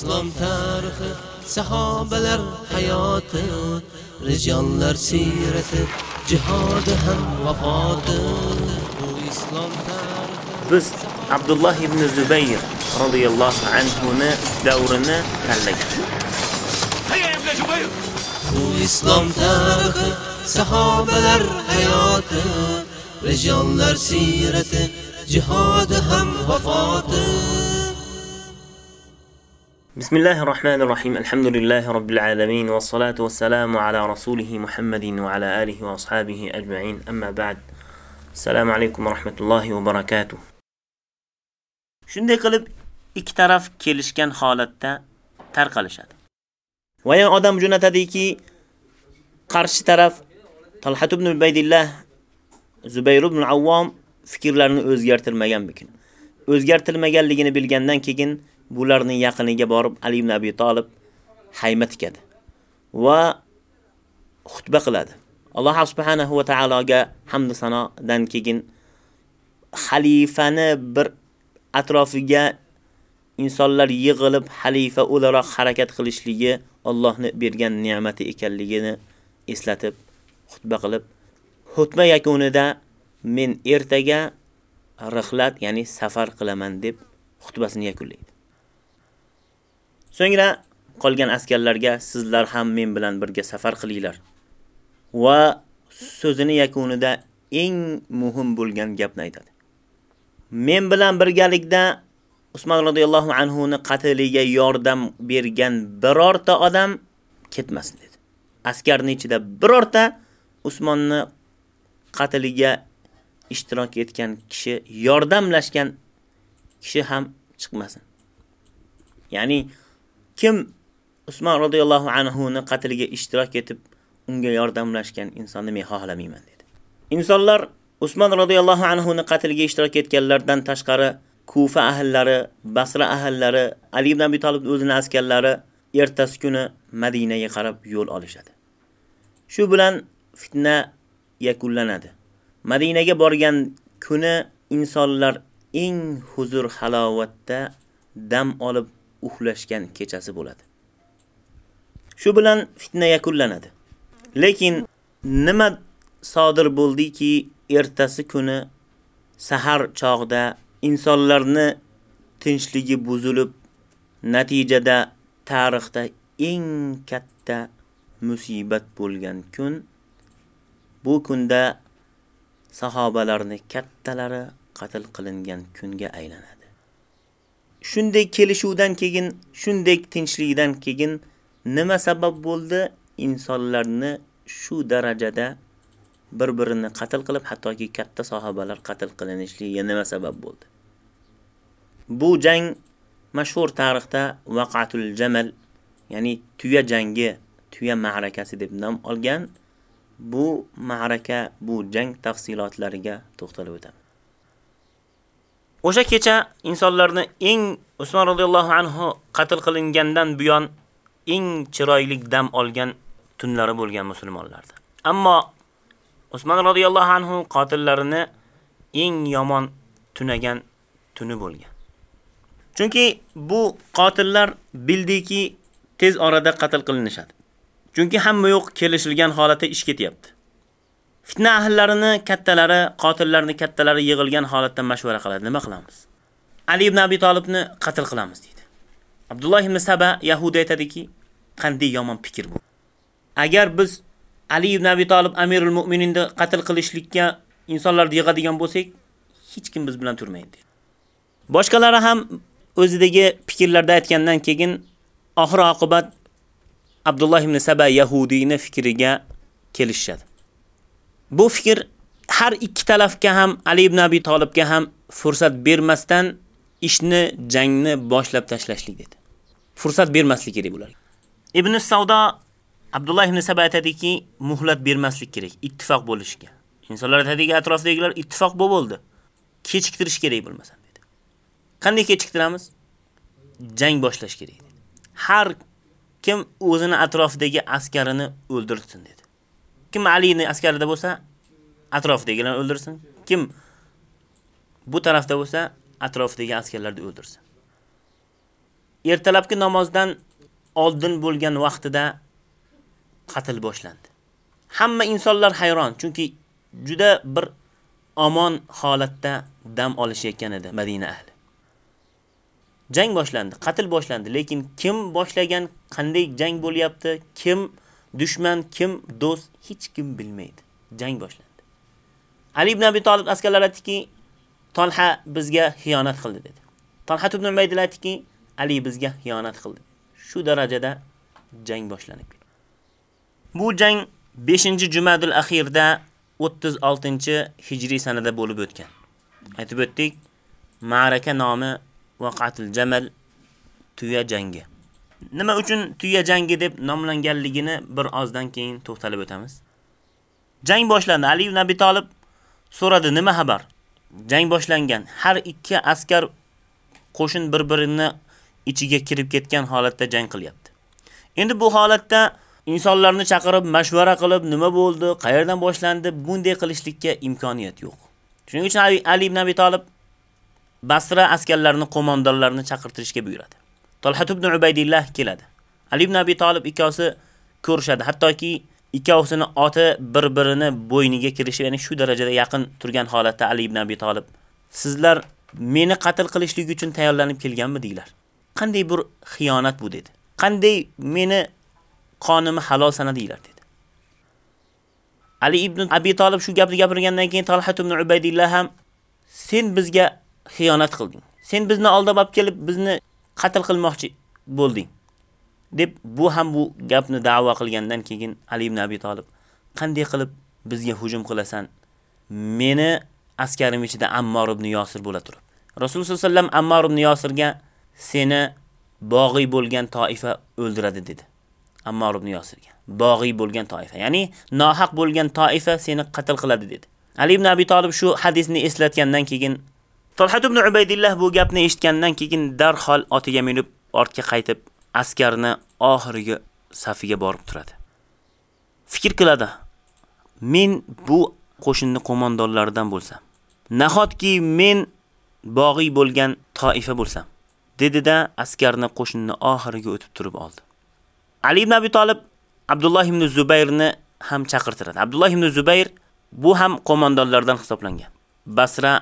islom tarixi sahobalar hayoti rijollar siyrati jihodi ham vafoti. Bu islom tarixi biz Abdullah ibn Zubayr radhiyallohu anhu ni davrini tanlagan. bu islom tarixi sahobalar hayoti rijollar siyrati jihodi ham vafoti بسم الله الرحمن الرحيم الحمد لله رب العالمين والصلاة والسلام على رسوله محمد وعلى آله وأصحابه أجمعين أما بعد السلام عليكم ورحمة الله وبركاته shunday qilib ikki taraf kelishgan holatda tarqalishadi. Va yana odam jo'natadiki, qarshi taraf Talhat ibn Ubaydillah Zubayr ibn Avvom fikrlarini o'zgartirmagan bikin. O'zgartirmaganligini bilgandan keyin bularning yaqiniga borib Ali ibn Abi Talib hayma tikadi va xutba qiladi. Alloh subhanahu va taologa hamd sanodan keyin xalifani bir atrofiga insonlar yig'ilib xalifa o'laroq harakat qilishligi Allohning bergan ne'mati ekanligini eslatib xutba qilib, xutba yakunida men ertaga rihlat, ya'ni safar qilaman deb xutbasini yakunlaydi. So'ngra qolgan askarlarga sizlar ham men bilan birga safar qilinglar. Va so'zini yakunida eng muhim bo'lgan gapni aytadi. Men bilan birgalikda Usmon radhiyallohu anhu ni qatliga yordam bergan birorta odam ketmasin dedi. Askarning ichida birorta Usmonni qatliga ishtirok etgan kishi, yordamlashgan kishi ham chiqmasin. Ya'ni kim Usmon radhiyallohu anhu ni qatliga ishtirok etib unga yordamlashgan insonni men xohlamayman dedi. Insonlar Usmon radhiyallohu anhu ni qatliga ishtirok etganlardan tashqari Kufa ahllari, Basra ahllari, Ali ibn Abi Talib o'zining askarlari ertasi kuni Madinaga qarab yo'l olishadi. Shu bilan fitna yakunlanadi. Madinaga borgan kuni insonlar eng huzur halovatda dam olib uxlashgan kechasi bo'ladi. Shu bilan fitna yakunlanadi. Lekin nima sodir bo'ldiki, ertasi kuni sahar chog'da insonlarni tinchligi buzilib, natijada tarixda eng katta musibat bo'lgan kun bu kunda sahobalarni kattalari qatl qilingan kunga aylanadi. Shunday kelishuvdan keyin, shunday tinchlikdan keyin nima sabab bo'ldi? Insonlarni shu darajada bir-birini qatl qilib, hattoki katta sahobalar qatl qilinishligiga nima sabab bo'ldi? Bu jang mashhur tarixda Waqatul Jamal, ya'ni tuya jangi, tuya ma'rakasi deb nom olgan. Bu ma'raka, bu jang tafsilotlariga to'xtalib o'tamiz O'sha kecha insonlarni eng Usmon radhiyallohu anhu qatl qilingandan buyon eng chiroyli dam olgan tunlari bo'lgan musulmonlarda. Ammo Usmon radhiyallohu anhu qotillarini eng yomon tunagan tuni bo'lgan. Chunki bu qotillar bildiki tez orada qatl qilinishadi. Chunki hamma yo'q kelishilgan holatda ish ketyapti. Fitna ahllarini kattalari, qotillarni kattalari yig'ilgan holatda mashvara qiladi. Nima qilamiz? Ali ibn Abi Talibni qatl qilamiz deydi. Abdulloh ibn Saba Yahudi aytadiki, qanday yomon fikr bu. Agar biz Ali ibn Abi Talib Amirul Mu'mininni qatl qilishlikka insonlarni yig'adigan bo'lsak, hech kim biz bilan turmaydi. Boshqalari ham o'zidagi fikrlarda aytgandan keyin oxir oqibat Abdulloh ibn Saba Yahudiyni fikriga kelishadi. Bu fikr har ikki tarafga ham Ali ibn Abi Talibga ham fursat bermasdan ishni, jangni boshlab tashlashlik dedi. Fursat bermaslik kerak bularga. Ibn Savdo Abdulloh ibn Saba aytadiki, muhlat bermaslik kerak, ittifoq bo'lishga. Insonlar aytadiki, atrofdagilar ittifoq bo'ldi. Kechiktirish kerak bo'lmasa dedi. Qanday kechiktiramiz? Jang boshlash kerak dedi. Har kim o'zini atrofidagi askarini o'ldirsin dedi. Kim Alini askarida bo'lsa, atrofdagilarni o'ldirsin. Kim bu tarafda bo'lsa, atrofdagi askarlarni o'ldirsin. ertalabki namozdan oldin bo'lgan vaqtida qatl boshlandi. Hamma insonlar hayron, chunki juda bir omon holatda dam olishayotgan edi Madina ahli. Jang boshlandi, qatl boshlandi, lekin kim boshlagan, qanday jang bo'lyapti, kim dushman, kim do'st, hech kim bilmaydi. Jang boshlandi. Ali ibn Abi Talib askarlar aytdiki, Talha bizga xiyonat qildi dedi. Talha ibn Ubaydillah aytdiki, Ali bizga xiyonat qildi. Shu darajada jang boshlanib Bu jang 5-Jumadul axirda 36-hijriy sanada bo'lib o'tgan. Aytib o'tdik, ma'raka nomi Waqatul Jamal tuya jangi. Nima uchun tuya jangi deb nomlanganligini bir ozdan keyin to'xtalib o'tamiz. Jang boshlandi. Ali ibn Abi Talib so'radi, nima xabar? Jang boshlangan. Har ikki askar qo'shin bir-birini ichiga kirib ketgan holatda jang qilyapti. Endi bu holatda insonlarni chaqirib mashvara qilib nima bo'ldi, qayerdan boshlandi, bunday qilishlikka imkoniyat yo'q. Shuning uchun Ali ibn Abi Talib Basra askarlarini, qo'mondonlarini chaqirtirishga buyuradi. Talha ibn Ubaydillah keladi. Ali ibn Abi Talib ikkosi ko'rishadi. Hattoki ikkovsini oti bir-birini bo'yniga kirishib, ya'ni shu darajada yaqin turgan holatda Ali ibn Abi Talib sizlar meni qatl qilishlik uchun tayyorlanib kelganmi deylar. Qanday bir xiyonat bu dedi. Qanday meni qonimni halol sanadinglar dedi. Ali ibn Abi Talib shu gapni gapirgandan keyin Talha ibn Ubaydillah ham sen bizga xiyonat qilding. Sen bizni aldab olib kelib bizni qatl qilmoqchi bo'lding. deb bu ham bu gapni da'vo qilgandan keyin Ali ibn Abi Talib qanday qilib bizga hujum qilasan? Meni askarim ichida Ammor ibn Yosir bo'la turib. Rasululloh sollallohu alayhi vasallam Ammor ibn Yosirga seni bog'iy bo'lgan toifa o'ldiradi dedi. Ammor ibn Yosirga. Bog'iy bo'lgan toifa, ya'ni nohaq bo'lgan toifa seni qatl qiladi dedi. Ali ibn Abi Talib shu hadisni eslatgandan keyin Talhat ibn Ubaydillah bu gapni eshitgandan keyin darhol otiga minib ortga qaytib askarni oxirgi safiga borib turadi. Fikr qiladi. Men bu qo'shinni qo'mondonlaridan bo'lsam, nahotki men bog'iy bo'lgan toifa bo'lsam, dedida askarni qo'shinni oxiriga o'tib turib oldi. Ali ibn Abi Talib Abdullah ibn Zubayrni ham chaqirtiradi. Abdullah ibn Zubayr bu ham qo'mondonlardan hisoblangan. Basra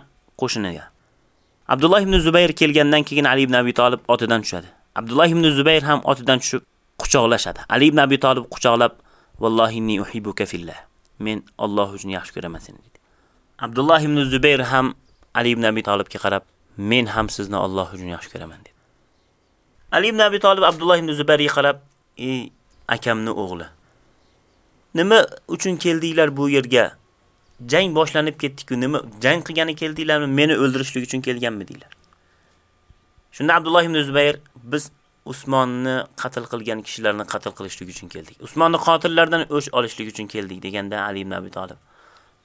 qo'shiniga. Abdulloh ibn Zubayr kelgandan keyin Ali ibn Abi Talib otidan tushadi. Abdulloh ibn Zubayr ham otidan tushib quchoqlashadi. Ali ibn Abi Talib quchoqlab, "Vallohi inni uhibbuka fillah." Men Alloh uchun yaxshi ko'raman seni dedi. Abdulloh ibn Zubayr ham Ali ibn Abi Talibga qarab, "Men ham sizni Alloh uchun yaxshi ko'raman" dedi. Ali ibn Abi Talib Abdulloh ibn Zubayrga qarab, "Ey akamni o'g'li, nima uchun keldinglar bu yerga? Jang boshlanib ketdi-ku, nima jang qilgani keldinglarmi? Meni o'ldirishlik uchun kelganmi?" deydilar. Shunda Abdulloh ibn Zubayr biz Usmonni qatl qilgan kishilarni qatl qilishlik uchun keldik. Usmonni qotillardan o'sh olishlik uchun keldik deganda Ali ibn Abi Talib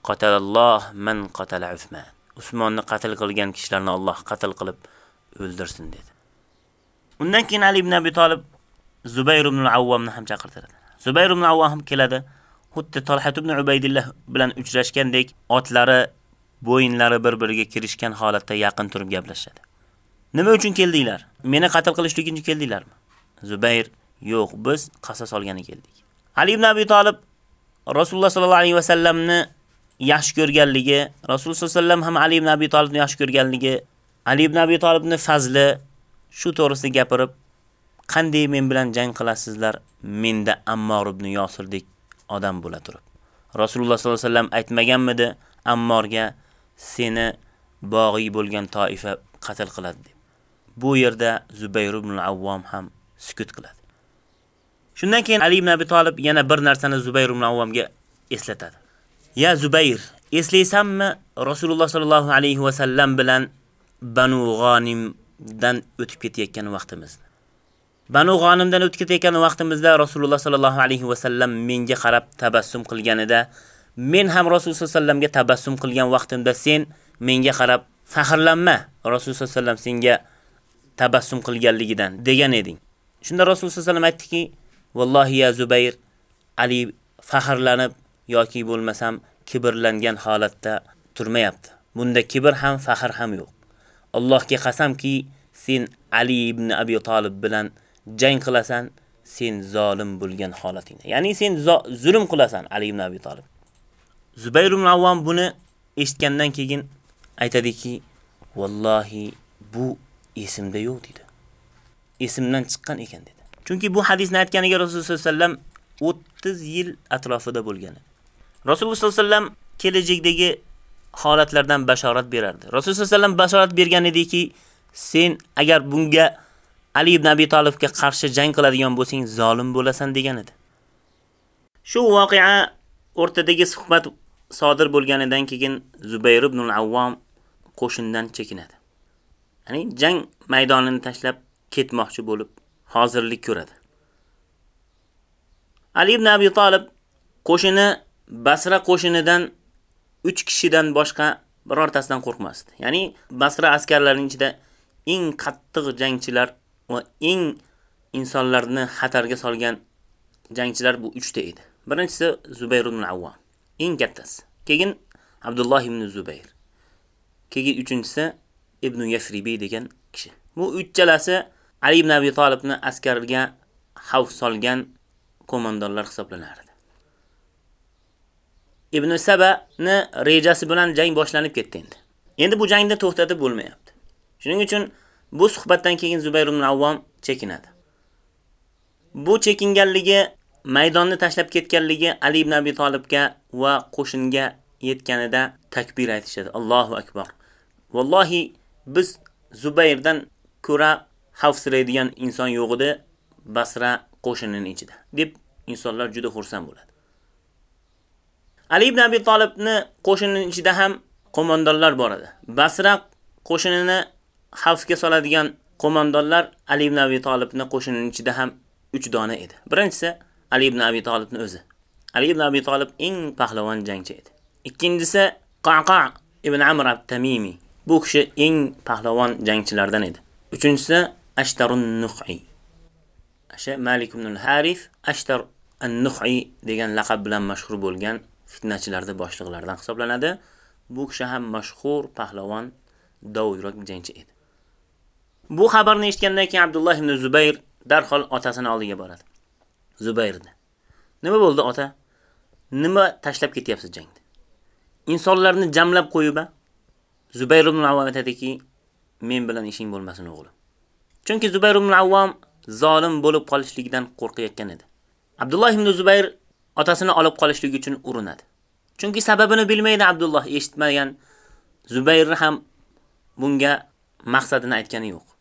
Qatalalloh man qatala Usmon. Usmonni qatl qilgan kishilarni Alloh qatl qilib o'ldirsin dedi. Undan keyin Ali ibn Abi Talib Zubayr ibn al-Awwamni ham chaqirtiradi. Zubayr ibn al-Awwam keladi. Xuddi Talhat ibn Ubaydillah bilan uchrashgandek otlari, bo'yinlari bir-biriga kirishgan holatda yaqin turib gaplashadi. Nima uchun keldinglar? Meni qatl qilishlik uchun keldinglarmi? Zubayr, yo'q, biz qasos olgani keldik. Ali ibn Abi Talib Rasululloh sallallohu alayhi va sallamni yaxshi ko'rganligi, Rasululloh sallallohu alayhi vasallam ham Ali ibn Abi Talibni yaxshi ko'rganligi, Ali ibn Abi Talibni fazli shu to'g'risida gapirib, qanday men bilan jang qilasizlar? Menda Ammor ibn Yosirdek odam bo'la turib. Rasululloh sollallohu alayhi vasallam aytmaganmidi Ammorga seni bog'iy bo'lgan toifa qatl qiladi deb. Bu yerda Zubayr ibn al-Awwam ham sukut qiladi. Shundan keyin Ali ibn Abi Talib yana bir narsani Zubayr ibn al-Awwamga eslatadi. Ya Zubayr, eslaysanmi Rasululloh sollallohu alayhi vasallam bilan Banu G'onimdan o'tib ketayotgan vaqtimizni? Banu G'onimdan o'tib ketayotgan vaqtimizda Rasululloh sallallohu alayhi va sallam menga qarab tabassum qilganida, men ham Rasululloh sallallohu alayhi sallamga tabassum qilgan vaqtimda sen menga qarab faxrlanma. Rasululloh sallallohu alayhi sallam senga tabassum qilganligidan degan eding. Shunda Rasululloh sallallohu alayhi vasallam aytdiki: "Vallohi ya Zubayr, Ali faxrlanib yoki bo'lmasam kibrlangan holatda turmayapti. Bunda kibr ham, faxr ham yo'q. Allohga qasamki, sen Ali ibn Abi Talib bilan jang qilasan, sen zolim bo'lgan holatingda. Ya'ni sen zulm qilasan Ali ibn Abi Talib. Zubayr ibn Avvam buni eshitgandan keyin aytadiki, "Vallohi bu esimda yo'q" dedi. Esimdan chiqqan ekan dedi. Chunki bu hadisni aytganiga Rasululloh sollallohu alayhi vasallam 30 yil atrofida bo'lgan. Rasululloh sollallohu alayhi vasallam kelajakdagi holatlardan bashorat berardi. Rasululloh sollallohu alayhi vasallam bashorat bergan ediki, sen agar bunga Ali ibn Abi Talibga qarshi jang qiladigan bo'lsang, zolim bo'lasan degan edi. Shu voqea o'rtadagi suhbat sodir bo'lganidan keyin Zubayr ibn al-Awwam qo'shindan chekinadi. Ya'ni jang maydonini tashlab ketmoqchi bo'lib hozirlik ko'radi. Ali ibn Abi Talib qo'shini Basra qo'shinidan 3 kishidan boshqa birortasidan qo'rqmasdi. Ya'ni Basra askarlarining ichida eng qattiq jangchilar va eng insonlarni xatarga solgan jangchilar bu 3 ta edi. Birinchisi Zubayr ibn Avvam, eng kattasi. Keyin Abdulloh ibn Zubayr. Keyin uchinchisi Ibn Yasribi degan kishi. Bu uchchalasi Ali ibn Abi Talibni askarga xavf solgan qo'mondonlar hisoblanardi. Ibn Sabani rejasi bilan jang boshlanib ketdi endi. Endi bu jangni to'xtatib bo'lmayapti. Shuning uchun bu suhbatdan keyin Zubayr ibn Avvom chekinadi. Bu chekinganligi maydonni tashlab ketganligi Ali ibn Abi Talibga va qo'shinga yetganida takbir aytishadi. Allohu akbar. Vallohi biz Zubayrdan ko'ra xavfsiraydigan inson yo'q edi Basra qo'shinining ichida, deb insonlar juda xursand bo'ladi. Ali ibn Abi Talibni qo'shinining ichida ham qo'mondonlar bor edi. Basra qo'shinini xavfga soladigan qo'mondonlar Ali ibn Abi Talibni qo'shinining ichida ham 3 dona edi. Birinchisi Ali ibn Abi Talibni o'zi. Ali ibn Abi Talib eng pahlavon jangchi edi. Ikkinchisi Qaqa ibn Amr at-Tamimi. Bu kishi eng pahlavon jangchilardan edi. Uchinchisi Ashtarun Nuh'i. Asha Malik ibn al-Harif Ashtar an-Nuh'i degan laqab bilan mashhur bo'lgan fitnachilarda boshliqlardan hisoblanadi. Bu kishi ham mashhur pahlavon dovyurak jangchi edi. Bu xabarni eshitgandan keyin Abdulloh ibn Zubayr darhol otasini oldiga boradi. Zubayrni. Nima bo'ldi ota? Nima tashlab ketyapsiz jangda? Insonlarni jamlab qo'yib-a? Zubayr ibn Avvam aytadiki, men bilan ishing bo'lmasin o'g'lim. Chunki Zubayr ibn Avvam zolim bo'lib qolishligidan qo'rqayotgan edi. Abdulloh ibn Zubayr otasini olib qolishligi uchun urinadi. Chunki sababini bilmaydi Abdulloh, eshitmagan. Zubayr ham bunga maqsadini aytgani yo'q.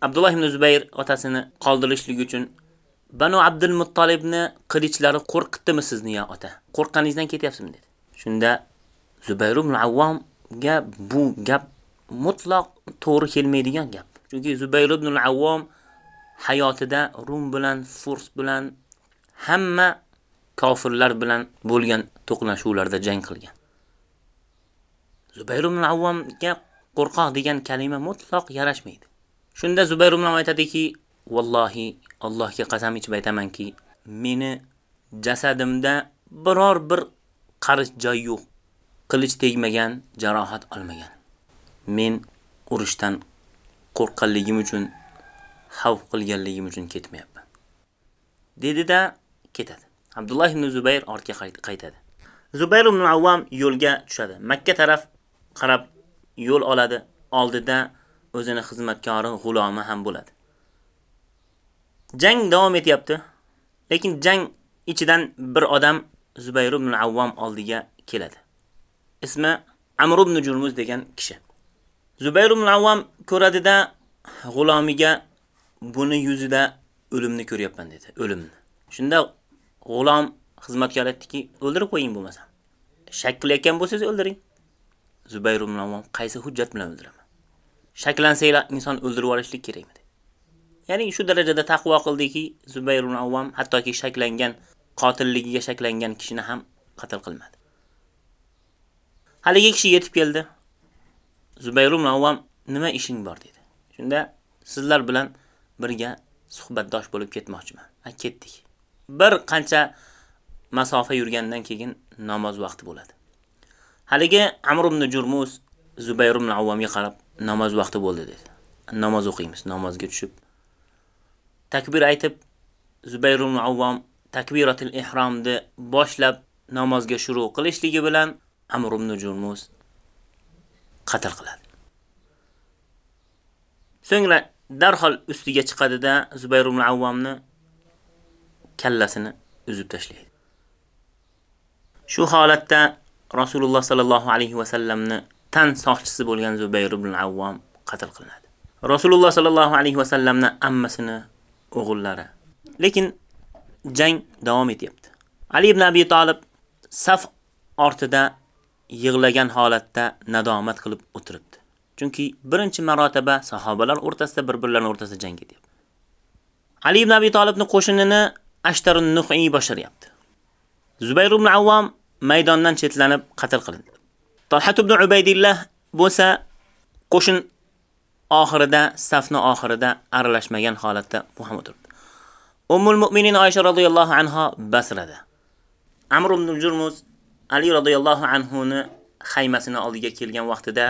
Abdullah ibn Zubayr otasini qoldirishligi uchun Banu Abdul Muttolibni qilichlari qo'rqitdimi sizni ya ota? Qo'rqqaningizdan ketyapsizmi dedi. Shunda Zubayr ibn Avvomga bu gap mutlaq to'g'ri kelmaydigan gap. Chunki Zubayr ibn al-Avvom hayotida Rum bilan, Furs bilan hamma kofirlar bilan bo'lgan to'qnashuvlarda jang qilgan. Zubayr ibn al-Avvomga qo'rqoq degan kalima mutlaq yarashmaydi. Shunda Zubayr ibn aytadiki, "Vallohi Allohga qasam ichib aytamanki, meni jasadimda biror bir qarish joy yo'q. Qilich tegmagan, jarohat olmagan. Men urushdan qo'rqqanligim uchun, xavf qilganligim uchun ketmayapman." dedi-da ketadi. Abdulloh ibn Zubayr ortga qaytadi. Zubayr ibn Avvam yo'lga tushadi. Makka taraf qarab yo'l oladi. Oldida o'zini xizmatkori g'ulomi ham bo'ladi. Jang davom etyapti. Lekin jang ichidan bir odam Zubayr ibn Avvam oldiga keladi. Ismi Amr ibn Jurmuz degan kishi. Zubayr ibn Avvam ko'radida g'ulomiga buni yuzida o'limni ko'ryapman dedi, o'limni. Shunda g'ulom xizmatkor aytdiki, o'ldirib qo'ying bo'lmasa. Shak qilayotgan bo'lsangiz o'ldiring. Zubayr ibn Avvam qaysi hujjat bilan o'ldiraman? Shaklansanglar inson o'ldirib yuborishlik kerakmi? Ya'ni shu darajada taqvo qildiki, Zubayr ibn Avvam hattoki shaklangan qotilligiga shaklangan kishini ham qatl qilmadi. Haligi kishi yetib keldi. Zubayr ibn Avvam nima ishing bor dedi. Shunda sizlar bilan birga suhbatdosh bo'lib ketmoqchiman. a ketdik. Bir qancha masofa yurgandan keyin namoz vaqti bo'ladi. Haligi Amr ibn jurmus Zubayr ibn Avvamga qarab namoz vaqti bo'ldi dedi. namoz o'qiymiz. Namozga tushib takbir aytib Zubayr ibn Avvom takbiratul ihromni boshlab namozga shuru qilishligi bilan Amr ibn Jurmus qatl qiladi. So'ngra darhol ustiga chiqadida Zubayr ibn Avvomni kallasini uzib tashlaydi. Shu holatda Rasululloh sallallohu alayhi va sallamni tan soqchisi bo'lgan Zubayr ibn Avvom qatl qilinadi. Rasululloh sallallohu alayhi va sallamni ammasini o'g'illari. Lekin jang davom etyapti. Ali ibn Abi Talib saf ortida yig'lagan holatda nadomat qilib o'tiribdi. Chunki birinchi marotaba sahobalar o'rtasida bir-birlarining o'rtasida jang ketyapti. Ali ibn Abi Talibning qo'shinini Ashtarun Nuhiy boshiryapti. Zubayr ibn Avvom maydondan chetlanib qatl qilindi. Talhat ibn Ubaydillah bo'lsa qo'shin oxirida, safni oxirida aralashmagan holatda bu ham o'tirdi. Ummul mu'minin Oysha radhiyallohu anha Basrada. Amr ibn Jurmuz Ali radhiyallohu anhu ni xaymasini oldiga kelgan vaqtida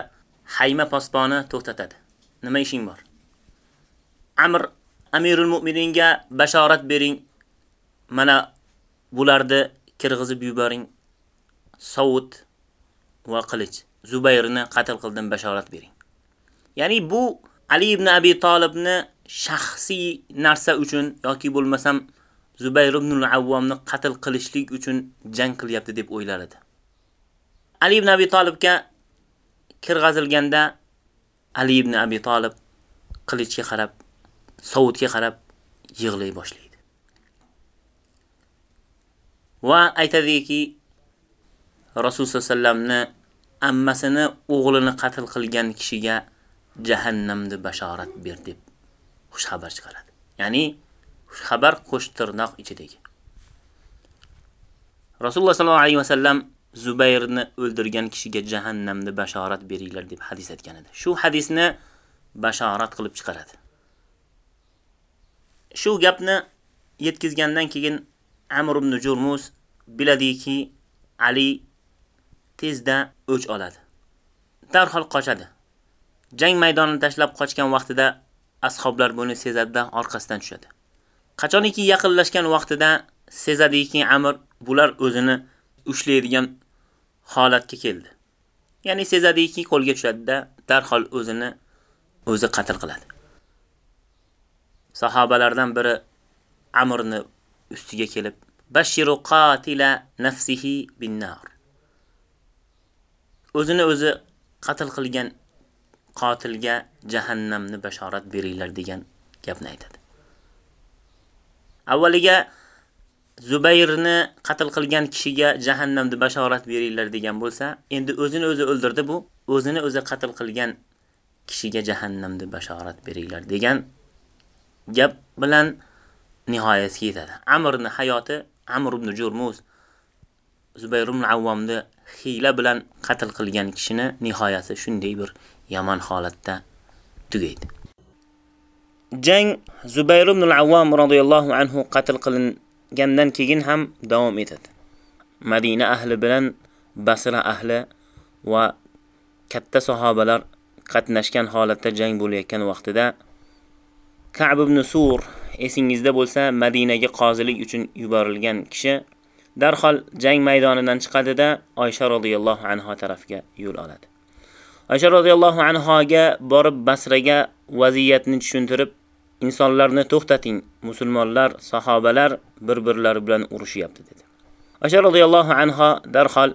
xayma posboni to'xtatadi. Nima ishing bor? Amr Amirul Mu'mininga bashorat bering. Mana bularni kirg'izib yuboring. Saud va qilich. Zubayrni qatl qildim bashorat bering. Ya'ni bu Ali ibn Abi Talibni shaxsiy narsa uchun yoki bo'lmasam Zubayr ibn al-Awwamni qatl qilishlik uchun jang qilyapti deb o'ylar edi. Ali ibn Abi Talibga kirg'azilganda Ali ibn Abi Talib qilichga qarab, savutga qarab yig'lay boshlaydi. Va aytadiki, Rasul sallamni ammasini o'g'lini qatl qilgan kishiga jahannamni bashorat ber deb xush xabar chiqaradi. Ya'ni xush xabar qo'shtirnoq ichidagi. Rasululloh sallallohu alayhi vasallam Zubayrni o'ldirgan kishiga jahannamni bashorat beringlar deb hadis aytgan edi. Shu hadisni bashorat qilib chiqaradi. Shu gapni yetkizgandan keyin Amr ibn Jurmus biladiki Ali tezda o'ch oladi. Darhol qochadi. Jang maydonini tashlab qochgan vaqtida ashoblar buni sezadidan orqasidan tushadi. Qachoniki yaqinlashgan vaqtida sezadiki Amr bular o'zini ushlaydigan holatga keldi. Ya'ni sezadiki qo'lga tushadi-da, darhol o'zini o'zi qatl qiladi. Sahobalardan biri Amrni ustiga kelib, "Bashiru qatila nafsihi bin-nar." O'zini o'zi qatl qilgan qotilga jahannamni bashorat beringlar degan gapni aytadi. Avvaliga Zubayrni qatl qilgan kishiga jahannamni bashorat beringlar degan bo'lsa, endi o'zini o'zi o'ldirdi bu, o'zini o'zi qatl qilgan kishiga jahannamni bashorat beringlar degan gap bilan nihoyasiga yetadi. Amrning hayoti Amr ibn Jurmuz Zubayr ibn Avvomni xila bilan qatl qilgan kishini nihoyasi shunday bir yomon holatda tugaydi. Jang Zubayr ibn al-Avvom radhiyallohu anhu qatl qilingandan keyin ham davom etadi. Madina ahli bilan Basra ahli va katta sahobalar qatnashgan holatda jang bo'layotgan vaqtida Ka'b ibn Sur esingizda bo'lsa Madinaga qozilik uchun yuborilgan kishi darhol jang maydonidan chiqadida Oysha radhiyallohu anha tarafga yo'l oladi. Oysha radhiyallohu anhoga borib Basraga vaziyatni tushuntirib, insonlarni to'xtating, musulmonlar, sahobalar bir-birlari bilan urushyapti dedi. Oysha radhiyallohu anha darhol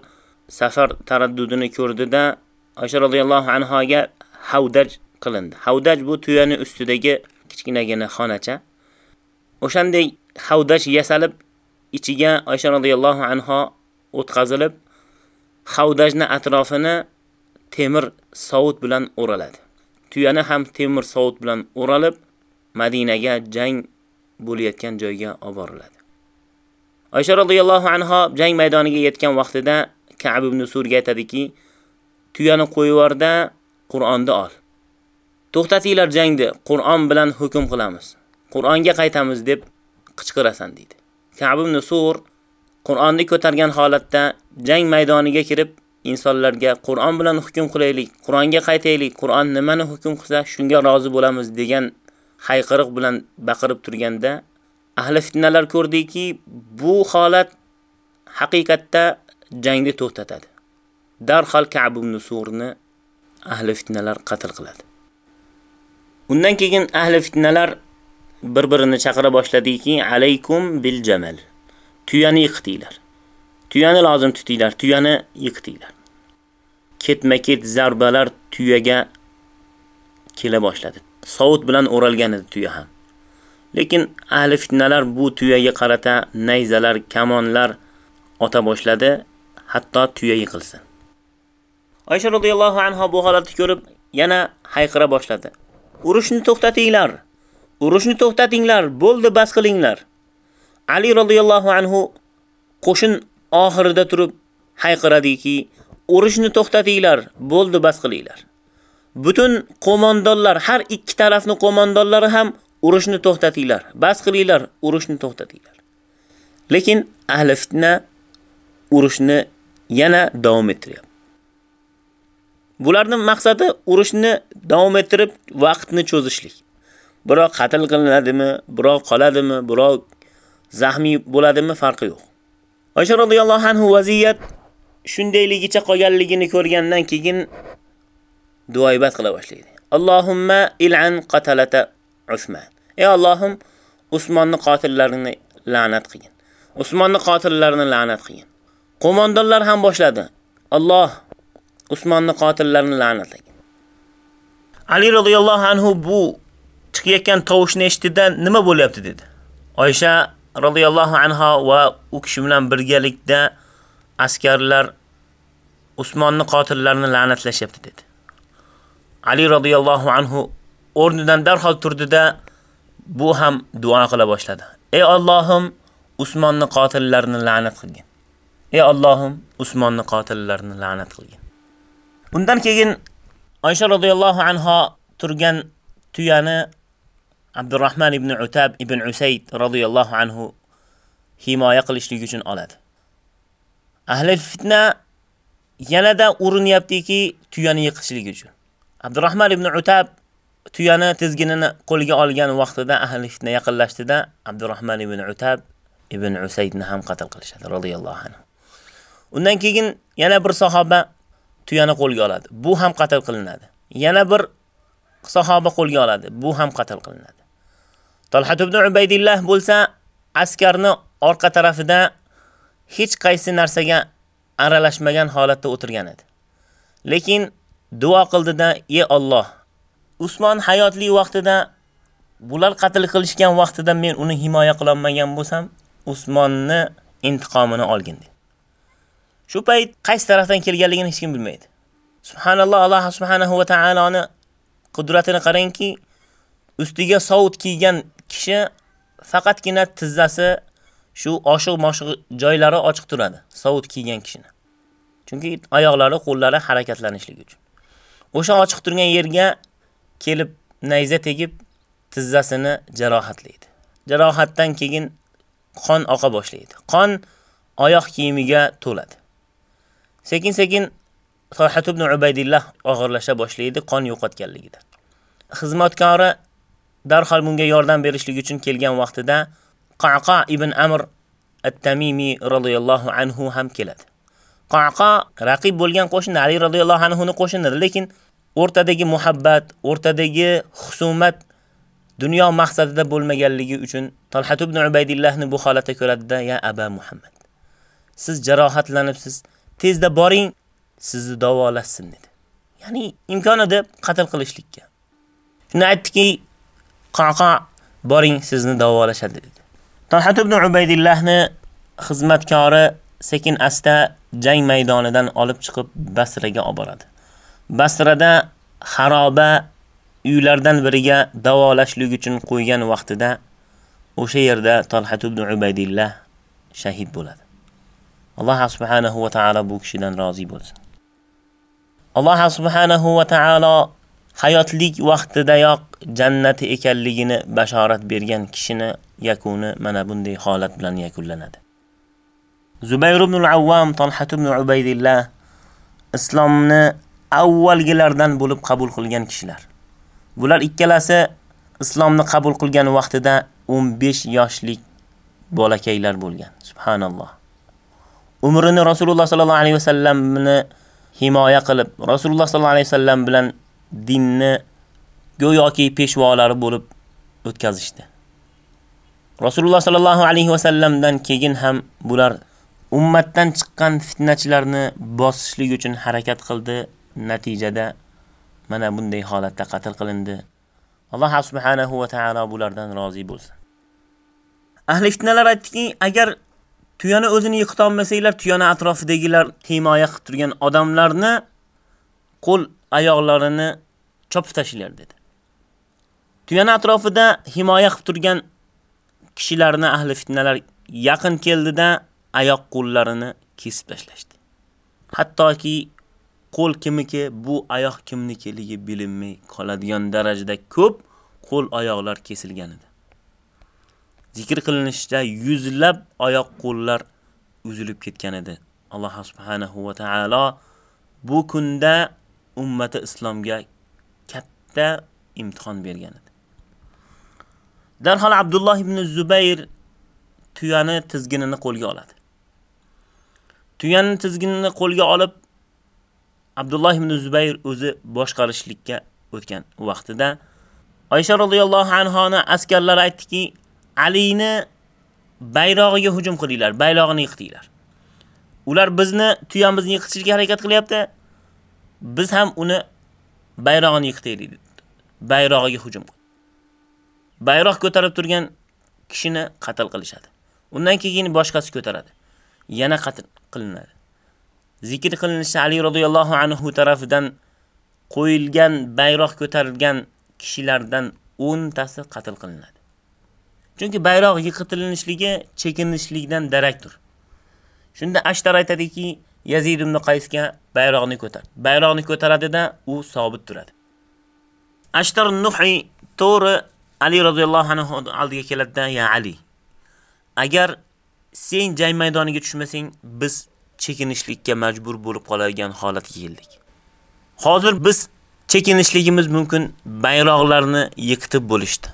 safar taraddudini ko'rdida Oysha radhiyallohu anhoga havdaj qilindi. Havdaj bu tuyani ustidagi kichkinagina xonacha. O'shanday havdaj yasalib ichiga Oysha radhiyallohu anha o'tkazilib, havdajni atrofini temir sovut bilan o'raladi. Tuyani ham temir sovut bilan o'ralib, Madinaga jang bo'layotgan joyga olib boriladi. Oysha radhiyallohu anha jang maydoniga yetgan vaqtida Ka'b ibn Surga aytadiki, tuyani qo'yvorda Qur'onni ol. To'xtatinglar jangni, Qur'on bilan hukm qilamiz. Qur'onga qaytamiz deb qichqirasan dedi. Ka'b ibn Sur Qur'onni ko'targan holatda jang maydoniga kirib insonlarga Qur'on bilan hukm qilaylik, Qur'onga qaytaylik, Qur'on nimani hukm qilsa, shunga rozi bo'lamiz degan hayqiriq bilan baqirib turganda ahli fitnalar ko'rdiki, bu holat haqiqatda jangni to'xtatadi. Darhol Ka'b ibn Surni ahli fitnalar qatl qiladi. Undan keyin ahli fitnalar bir-birini chaqira boshladiki, alaykum bil jamal. Tuyani yiqitinglar. Tuyani lozim tutinglar, tuyani yiqitinglar. Ketma-ket zarbalar tuyaga kela boshladi. Sovut bilan o'ralgan edi tuya ham. Lekin ahli fitnalar bu tuyaga qarata nayzalar, kamonlar ota boshladi, hatto tuya yiqilsin. Oysha roziyallohu anha bu holatni ko'rib yana hayqira boshladi. Urushni to'xtatinglar. Urushni to'xtatinglar, bo'ldi bas qilinglar. Ali radhiyallohu anhu qo'shin oxirida turib hayqiradiki, urushni to'xtatinglar, bo'ldi bas qilinglar. Butun qo'mondonlar, har ikki tarafni qo'mondonlari ham urushni to'xtatinglar, bas qilinglar, urushni to'xtatinglar. Lekin ahli fitna urushni yana davom ettiryapti. Bularning maqsadi urushni davom ettirib vaqtni cho'zishlik. Biroq qatl qilinadimi, biroq qoladimi, biroq zahmiy bo'ladimi farqi yo'q. Oysha radhiyallohu anhu vaziyat shundayligicha qolganligini ko'rgandan keyin duoibat qila boshlaydi. Allohumma il'an qatalata Usman. Ey Allohim, Usmonni qotillarini la'nat qilgin. Usmonni qotillarini la'nat qilgin. Qo'mondonlar ham boshladi. Alloh Usmonni qotillarini la'natlagan. Ali radhiyallohu anhu bu chiqayotgan tovushni eshitdi-da, nima bo'lyapti dedi. Oysha radhiyallohu anha va u kishi bilan birgalikda askarlar Usmonni qotillarini la'natlashyapti dedi. Ali radhiyallohu anhu o'rnidan darhol turdi-da, bu ham duo qila boshladi. Ey Allohim, Usmonni qotillarini la'nat qilgin. Ey Allohim, Usmonni qotillarini la'nat qilgin. Undan keyin Oysha radhiyallohu anha turgan tuyani Abdurrahman ibn Utab ibn Usayd radhiyallohu anhu himoya qilishlik uchun oladi. Ahli fitna yanada urinyaptiki tuyani yiqishligi uchun. Abdurrahman ibn Utab tuyani tizginini qo'lga olgan vaqtida ahli fitna yaqinlashdida Abdurrahman ibn Utab ibn Usaydni ham qatl qilishadi radhiyallohu anhu. Undan keyin yana bir sahoba tuyani qo'lga oladi. Bu ham qatl qilinadi. Yana bir sahoba qo'lga oladi. Bu ham qatl qilinadi. Talhat ibn Ubaydillah bo'lsa askarni orqa tarafida hech qaysi narsaga aralashmagan holatda o'tirgan edi. Lekin duo qildida, "Ey Alloh, Usmon hayotli vaqtida bular qatl qilishgan vaqtida men uni himoya qila olmagan bo'lsam, Usmonni intiqomini olgin." dedi. Shu payt qaysi tarafdan kelganligini hech kim bilmaydi. Subhanalloh, Alloh subhanahu va taoloni qudratini qarangki, ustiga sovut kiygan kishi faqatgina tizzasi shu oshiq-moshiq joylari ochiq turadi, sovut kiygan kishini. Chunki oyoqlari, qo'llari harakatlanishligi uchun. O'sha ochiq turgan yerga kelib nayza tegib tizzasini jarohatlaydi. Jarohatdan keyin qon oqa boshlaydi. Qon oyoq kiyimiga to'ladi. Sekin-sekin Tohat ibn Ubaydillah og'irlasha boshlaydi qon yo'qotganligida. Xizmatkori darhol bunga yordam berishlik uchun kelgan vaqtida Qaqa ibn Amr at-Tamimi radhiyallohu anhu ham keladi. Qaqa raqib bo'lgan qo'shin Ali radhiyallohu anhu ni qo'shinidir, lekin o'rtadagi muhabbat, o'rtadagi husumat dunyo maqsadida bo'lmaganligi uchun Talhat ibn Ubaydillahni bu holatda ko'radida, "Ya Aba Muhammad, siz jarohatlanibsiz, tezda boring, sizni davolashsin" dedi. Ya'ni imkon edi qatl qilishlikka. Shuni aytdiki, "Qaqa, boring, sizni davolashadi" dedi. Talhat ibn Ubaydillahni xizmatkori sekin asta jang maydonidan olib chiqib Basraga olib boradi. Basrada xaroba uylardan biriga davolashlik uchun qo'ygan vaqtida o'sha yerda Talhat ibn Ubaydillah shahid bo'ladi. Alloh subhanahu va taolo bu kishidan rozi bo'lsin. Alloh subhanahu va taolo hayotlik vaqtidayoq jannati ekanligini bashorat bergan kishini yakuni mana bunday holat bilan yakunlanadi. Zubayr ibn al-Awwam Talhat ibn Ubaydillah islomni avvalgilardan bo'lib qabul qilgan kishilar. Bular ikkalasi islomni qabul qilgan vaqtida 15 yoshlik bolakaylar bo'lgan. Subhanalloh. Umrini Rasululloh sallallohu alayhi vasallamni himoya qilib, Rasululloh sallallohu alayhi vasallam bilan dinni go'yoki peshvolari bo'lib o'tkazishdi. Rasululloh sallallohu alayhi va sallamdan keyin ham bular ummatdan chiqqan fitnachilarni bosishlik uchun harakat qildi. Natijada mana bunday holatda qatl qilindi. Alloh subhanahu va taolo bulardan rozi bo'lsin. Ahli fitnalar aytdiki, agar tuyani o'zini yiqita olmasanglar, tuyani atrofidagilar himoya qilib turgan odamlarni qo'l oyoqlarini chopib tashlar dedi. Tuyani atrofida himoya qilib turgan kishilarni ahli fitnalar yaqin keldida oyoq qo'llarini kesib tashlashdi. Hattoki qo'l kimniki, bu oyoq kimnikiligi bilinmay qoladigan darajada ko'p qo'l oyoqlar kesilgan edi. Zikr qilinishicha yuzlab oyoq qo'llar uzilib ketgan edi. Alloh subhanahu va taolo bu kunda ummati islomga katta imtihon bergan edi. Darhol Abdulloh ibn Zubayr tuyani tizginini qo'lga oladi. Tuyani tizginini qo'lga olib Abdulloh ibn Zubayr o'zi boshqarishlikka o'tgan vaqtida Oysha radhiyallohu anhoni askarlar aytdiki, Alini bayrog'iga hujum qilinglar, bayrog'ini yiqitinglar. Ular bizni tuyamizni yiqitishga harakat qilyapti. Biz ham uni bayrog'ini yiqitaylik dedi. Bayrog'iga hujum qildi. Bayroq ko'tarib turgan kishini qatl qilishadi. Undan keyin boshqasi ko'taradi. Yana qatl qilinadi. Zikr qilinishi Ali radhiyallohu anhu tarafidan qo'yilgan bayroq ko'tarilgan kishilardan 10 tasi qatl qilinadi. Chunki bayroq yiqitilishligi chekinishlikdan darakdir. Shunda Ashtar aytadiki, Yazid ibn Qaysga bayroqni ko'tar. Bayroqni ko'taradida u sobit turadi. Ashtar Nuhi to'ri Ali radhiyallohu anhu oldiga keladi "Ya Ali, agar sen jang maydoniga tushmasang, biz chekinishlikka majbur bo'lib qoladigan holatga keldik. Hozir biz chekinishligimiz mumkin bayroqlarni yiqitib bo'lishdi.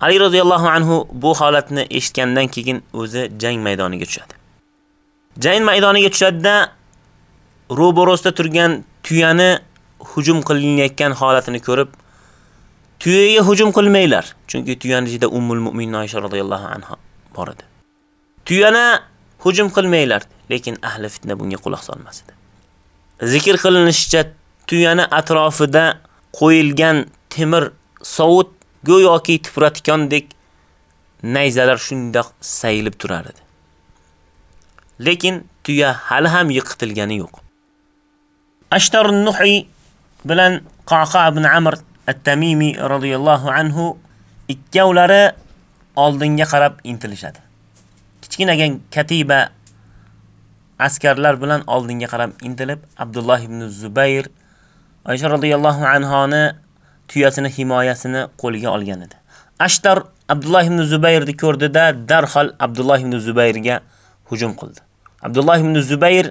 Ali roziyallohu anhu bu holatni eshitgandan keyin o'zi jang maydoniga tushadi. Jayn maydoniga tushadida ro'borosida turgan tuyani hujum qilinayotgan holatini ko'rib, tuyaga hujum qilmanglar, chunki tuyani ichida Ummul Mu'minin Oysha roziyallohu anha bor edi. Tuyana hujum qilmanglar, lekin ahli fitna bunga quloq solmasdi. Zikr qilinishicha tuyani atrofida qo'yilgan temir sovut go'yoki tipratikondek nayzalar shundoq sayilib turar edi. Lekin tuya hali ham yiqitilgani yo'q. Ashtarun Nuhi bilan Qaqa ibn Amr at-Tamimi radhiyallohu anhu ikkovlari oldinga qarab intilishadi. Kichkinagan katiba askarlar bilan oldinga qarab intilib, Abdulloh ibn Zubayr Oysha radhiyallohu anhoni tuyasini himoyasini qo'liga olgan edi. Ashtar Abdulloh ibn Zubayrni ko'rdida darhol Abdulloh ibn Zubayrga hujum qildi. Abdulloh ibn Zubayr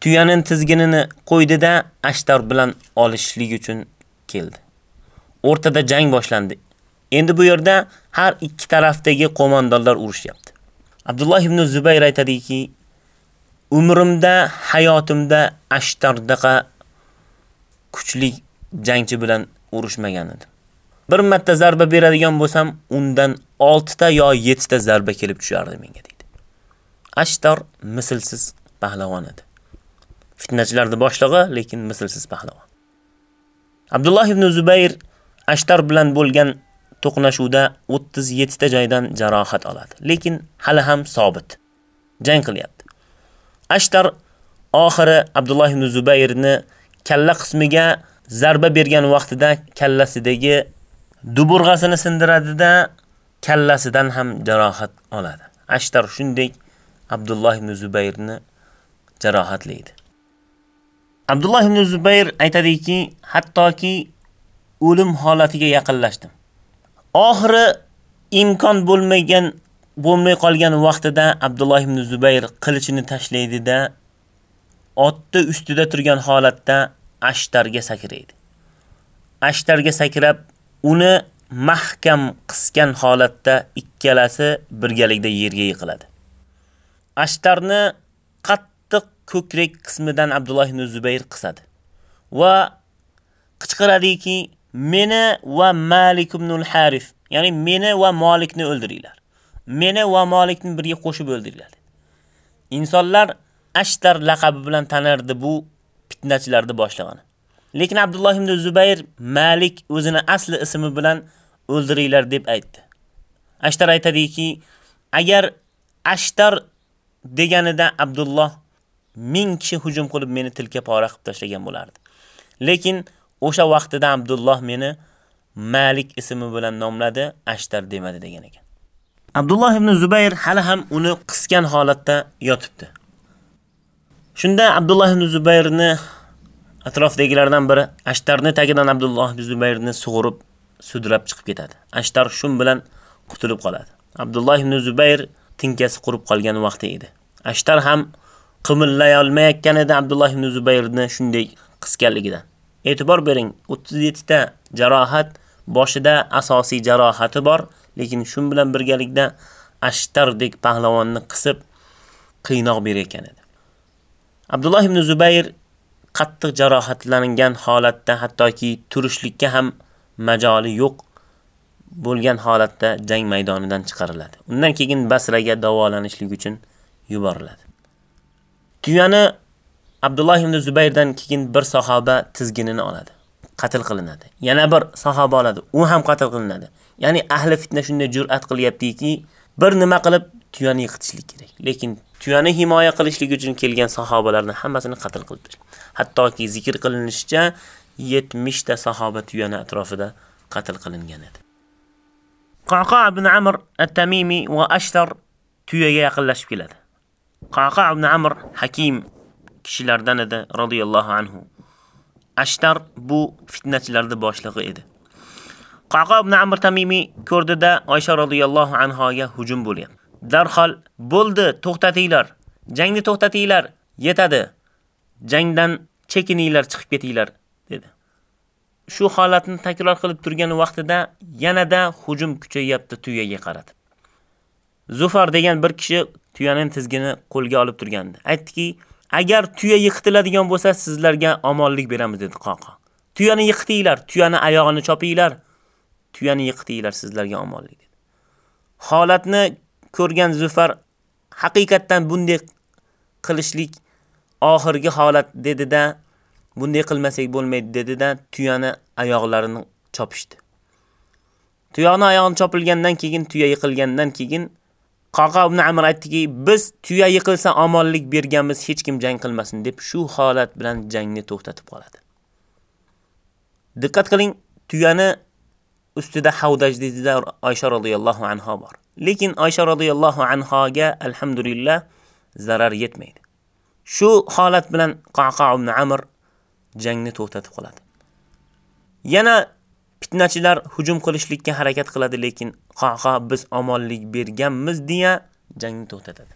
tuyaning tizginini qo'ydida Ashtar bilan olishlik uchun keldi. O'rtada jang boshlandi. Endi bu yerda har ikki tarafdagi qo'mondonlar urushyapti. Abdulloh ibn Zubayr aytadiki, umrimda, hayotimda Ashtardaqa kuchli jangchi bilan urushmagan edim. Bir marta zarba beradigan bo'lsam, undan 6 ta yo 7 ta zarba kelib tushardi menga. Ashtar mislsiz pahlavon edi. Fitnachilarning boshlig'i, lekin mislsiz pahlavon. Abdullah ibn Zubayr Ashtar bilan bo'lgan to'qnashuvda 37 ta joydan jarohat oladi, lekin hali ham sobit. Jang qilyapti. Ashtar oxiri Abdullah ibn Zubayrni kalla qismiga zarba bergan vaqtida kallasidagi duburg'asini sindiradida kallasidan ham jarohat oladi. Ashtar shunday Abdulloh ibn Zubayrni jarohatlaydi. Abdulloh ibn Zubayr aytadiki, hattoki o'lim holatiga yaqinlashdim. Oxiri imkon bo'lmagan bo'lmay qolgan vaqtida Abdulloh ibn Zubayr qilichini tashlaydida otni ustida turgan holatda ashtarga sakraydi. Ashtarga sakrab, uni mahkam qisgan holatda ikkalasi birgalikda yerga yiqiladi. Ashtarni qattiq ko'krak qismidan Abdulloh ibn Zubayr qisadi va qichqiradiki, meni va Malik ibn al-Harif, ya'ni meni va Malikni o'ldiringlar. Meni va Malikni birga qo'shib o'ldiringlar. Insonlar Ashtar laqabi bilan бу bu fitnachilarni boshlig'ini. Lekin Abdulloh ibn Zubayr Malik o'zini asli ismi bilan o'ldiringlar deb aytdi. Ashtar aytadiki, agar Ashtar deganida Abdulloh ming kishi hujum qilib meni tilka pora qilib tashlagan bo'lardi. Lekin o'sha vaqtida Abdulloh meni Malik ismi bilan nomladi, Ashtar demadi degan ekan. Abdulloh ibn Zubayr hali ham uni qisgan holatda yotibdi. Shunda Abdulloh ibn Zubayrni atrofdagilardan biri Ashtarni tagidan Abdulloh ibn Zubayrni sug'urib, sudrab chiqib ketadi. Ashtar shun bilan qutulib qoladi. Abdulloh ibn Zubayr tinkasi qurib qolgan vaqti edi. Ashtar ham qimillay olmayotgan edi Abdulloh ibn Zubayrni shunday qisganligidan. E'tibor bering, 37 ta jarohat boshida asosiy jarohati bor, lekin shun bilan birgalikda Ashtardek pahlavonni qisib qiynoq berayotgan edi. Abdulloh ibn Zubayr qattiq jarohatlangan holatda hattoki turishlikka ham majoli yo'q bo'lgan holatda jang maydonidan chiqariladi. Undan keyin Basraga davolanishlik uchun yuboriladi. Tuyani Abdulloh ibn Zubayrdan keyin bir sahoba tizginini oladi. Qatl qilinadi. Yana bir sahoba oladi, u ham qatl qilinadi. Ya'ni ahli fitna shunday jur'at qilyaptiki, bir nima qilib tuyani yiqitishlik kerak. Lekin tuyani himoya qilishlik uchun kelgan sahobalarni hammasini qatl qildi. Hattoki zikr qilinishicha 70 ta sahoba tuyani atrofida qatl qilingan edi. Qaqa ibn Amr at-Tamimi va Ashtar tuyaga yaqinlashib keladi. Qaqa ibn Amr hakim kishilardan edi radhiyallohu anhu. Ashtar bu fitnachilarning boshlig'i edi. Qaqa ibn Amr Tamimi ko'rdida Oysha radhiyallohu anhoga hujum bo'lyapti. Darhol bo'ldi, to'xtatinglar. Jangni to'xtatinglar. Yetadi. Jangdan chekininglar, chiqib ketinglar, dedi. Shu holatni takror qilib turgan vaqtida yanada hujum kuchayyapti tuyaga qaradi. Zufar degan bir kishi tuyaning tizgini qo'lga olib turgandi. Aytdiki, agar tuya yiqitiladigan bo'lsa, sizlarga omonlik beramiz dedi Qoqa. Tuyani yiqitinglar, tuyani oyog'ini chopinglar. Tuyani yiqitinglar, sizlarga omonlik dedi. Holatni ko'rgan Zufar haqiqatdan bunday qilishlik oxirgi holat dedida, bunday qilmasak bo'lmaydi dedida tuyani oyoqlarini chopishdi. Tuyani oyog'ini chopilgandan keyin tuya yiqilgandan keyin Qaqa ibn Amr aytdiki, biz tuya yiqilsa omonlik berganmiz, hech kim jang qilmasin deb shu holat bilan jangni to'xtatib qoladi. Diqqat qiling, tuyani ustida havdaj dedida Oysha radhiyallohu anha bor. Lekin Oysha radhiyallohu anhaga alhamdulillah zarar yetmaydi. Shu holat bilan Qaqa ibn Amr jangni to'xtatib qoladi. Yana fitnachilar hujum qilishlikka harakat qiladi, lekin Qaqa biz omonlik berganmiz deya jangni to'xtatadi.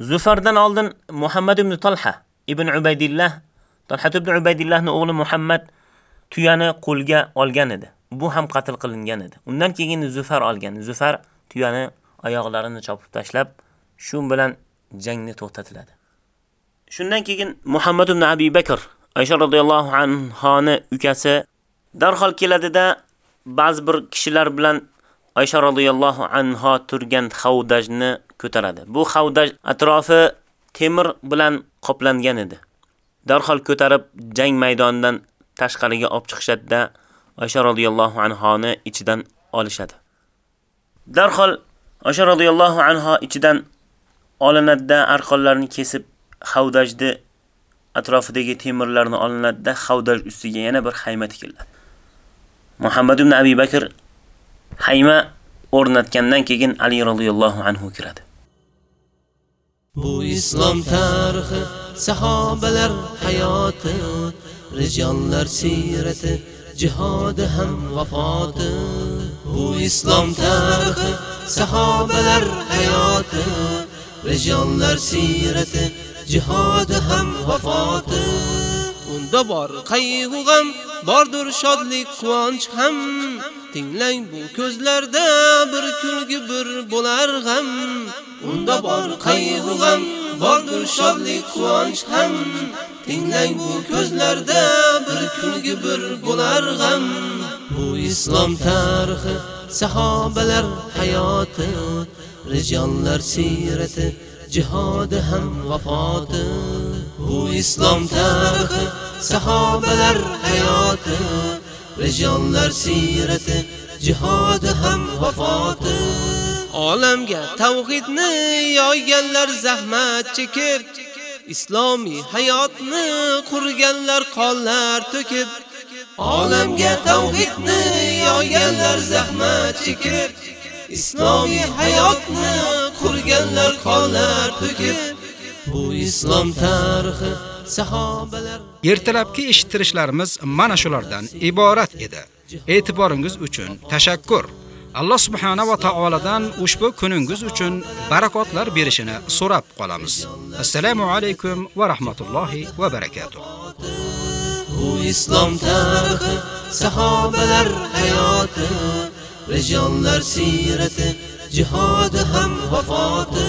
Zufardan oldin Muhammad ibn Talha ibn Ubaydillah, Talha ibn Ubaydillahning o'g'li Muhammad tuyani qo'lga olgan edi. Bu ham qatl qilingan edi. Undan keyin Zufar olgan. Zufar tuyani oyoqlarini chopib tashlab, shu bilan jangni to'xtatiladi. Shundan keyin Muhammad ibn Abi Bakr Aisha radhiyallohu anhoni ukasi darhol keladida ba'zi bir kishilar bilan Oysha radhiyallohu anha turgan havdajni ko'taradi. Bu havdaj atrofi temir bilan qoplangan edi. Darhol ko'tarib jang maydonidan tashqariga olib chiqishadida Oysha radhiyallohu anhoni ichidan olishadi. Darhol Oysha radhiyallohu anha ichidan olinadida arqonlarni arqonlarini kesib havdajni atrofidagi temirlarni olinadida xavdaj havdaj ustiga yana bir xayma tikiladi. Muhammad ibn Abi Bakr hayma o'rnatgandan keyin Ali radhiyallohu anhu kiradi. Bu islom tarixi, sahobalar hayoti, rijonlar sirati, jihodi ham vafoti. Bu islom tarixi, sahobalar hayoti, rijonlar sirati, jihodi ham vafoti unda bor qayg'u g'am bordir shodlik quvonch ham. Tinglang bu ko'zlarda bir kulgi bir bo'lar g'am. Unda bor qayg'u g'am bordir shodlik quvonch ham. Tinglang bu ko'zlarda bir kulgi bir bo'lar g'am. Bu islom tarixi sahobalar hayoti rijonlar sirati, jihodi ham vafoti. Bu islom tarixi sahobalar hayoti rijonlar siyrati jihad ham vafoti. Olamga tavhidni yoyganlar zahmat chekib islomiy hayotni qurganlar qonlar to'kib. Olamga tavhidni yoyganlar zahmat chekib islomiy hayotni qurganlar qonlar to'kib. Bu islom tarixi sahobalar Ertalabki eshittirishlarimiz mana shulardan iborat edi. E'tiboringiz uchun tashakkur. Alloh subhanahu va taoladan ushbu kuningiz uchun barakotlar berishini so'rab qolamiz. Assalomu alaykum va rahmatullohi va barakatuh. bu islom tarixi sahobalar hayoti rijonlar siyrati jihodi ham vafoti